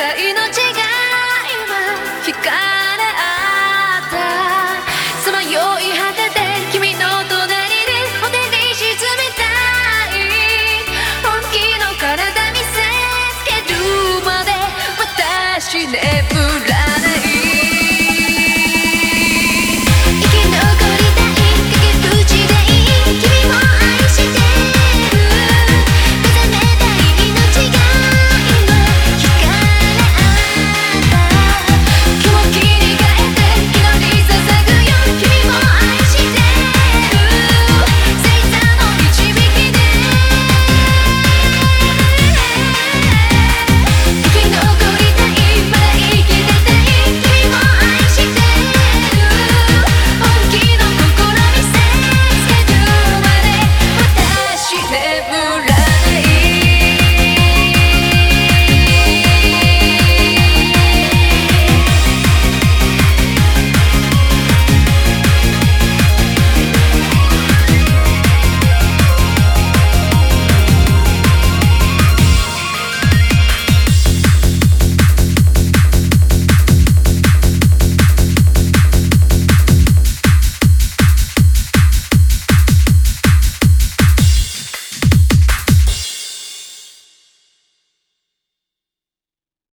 互いの違いかれ合ったさまよい果てて君の隣でお手に沈みたい。本気の体見せつけるまで私ねぶ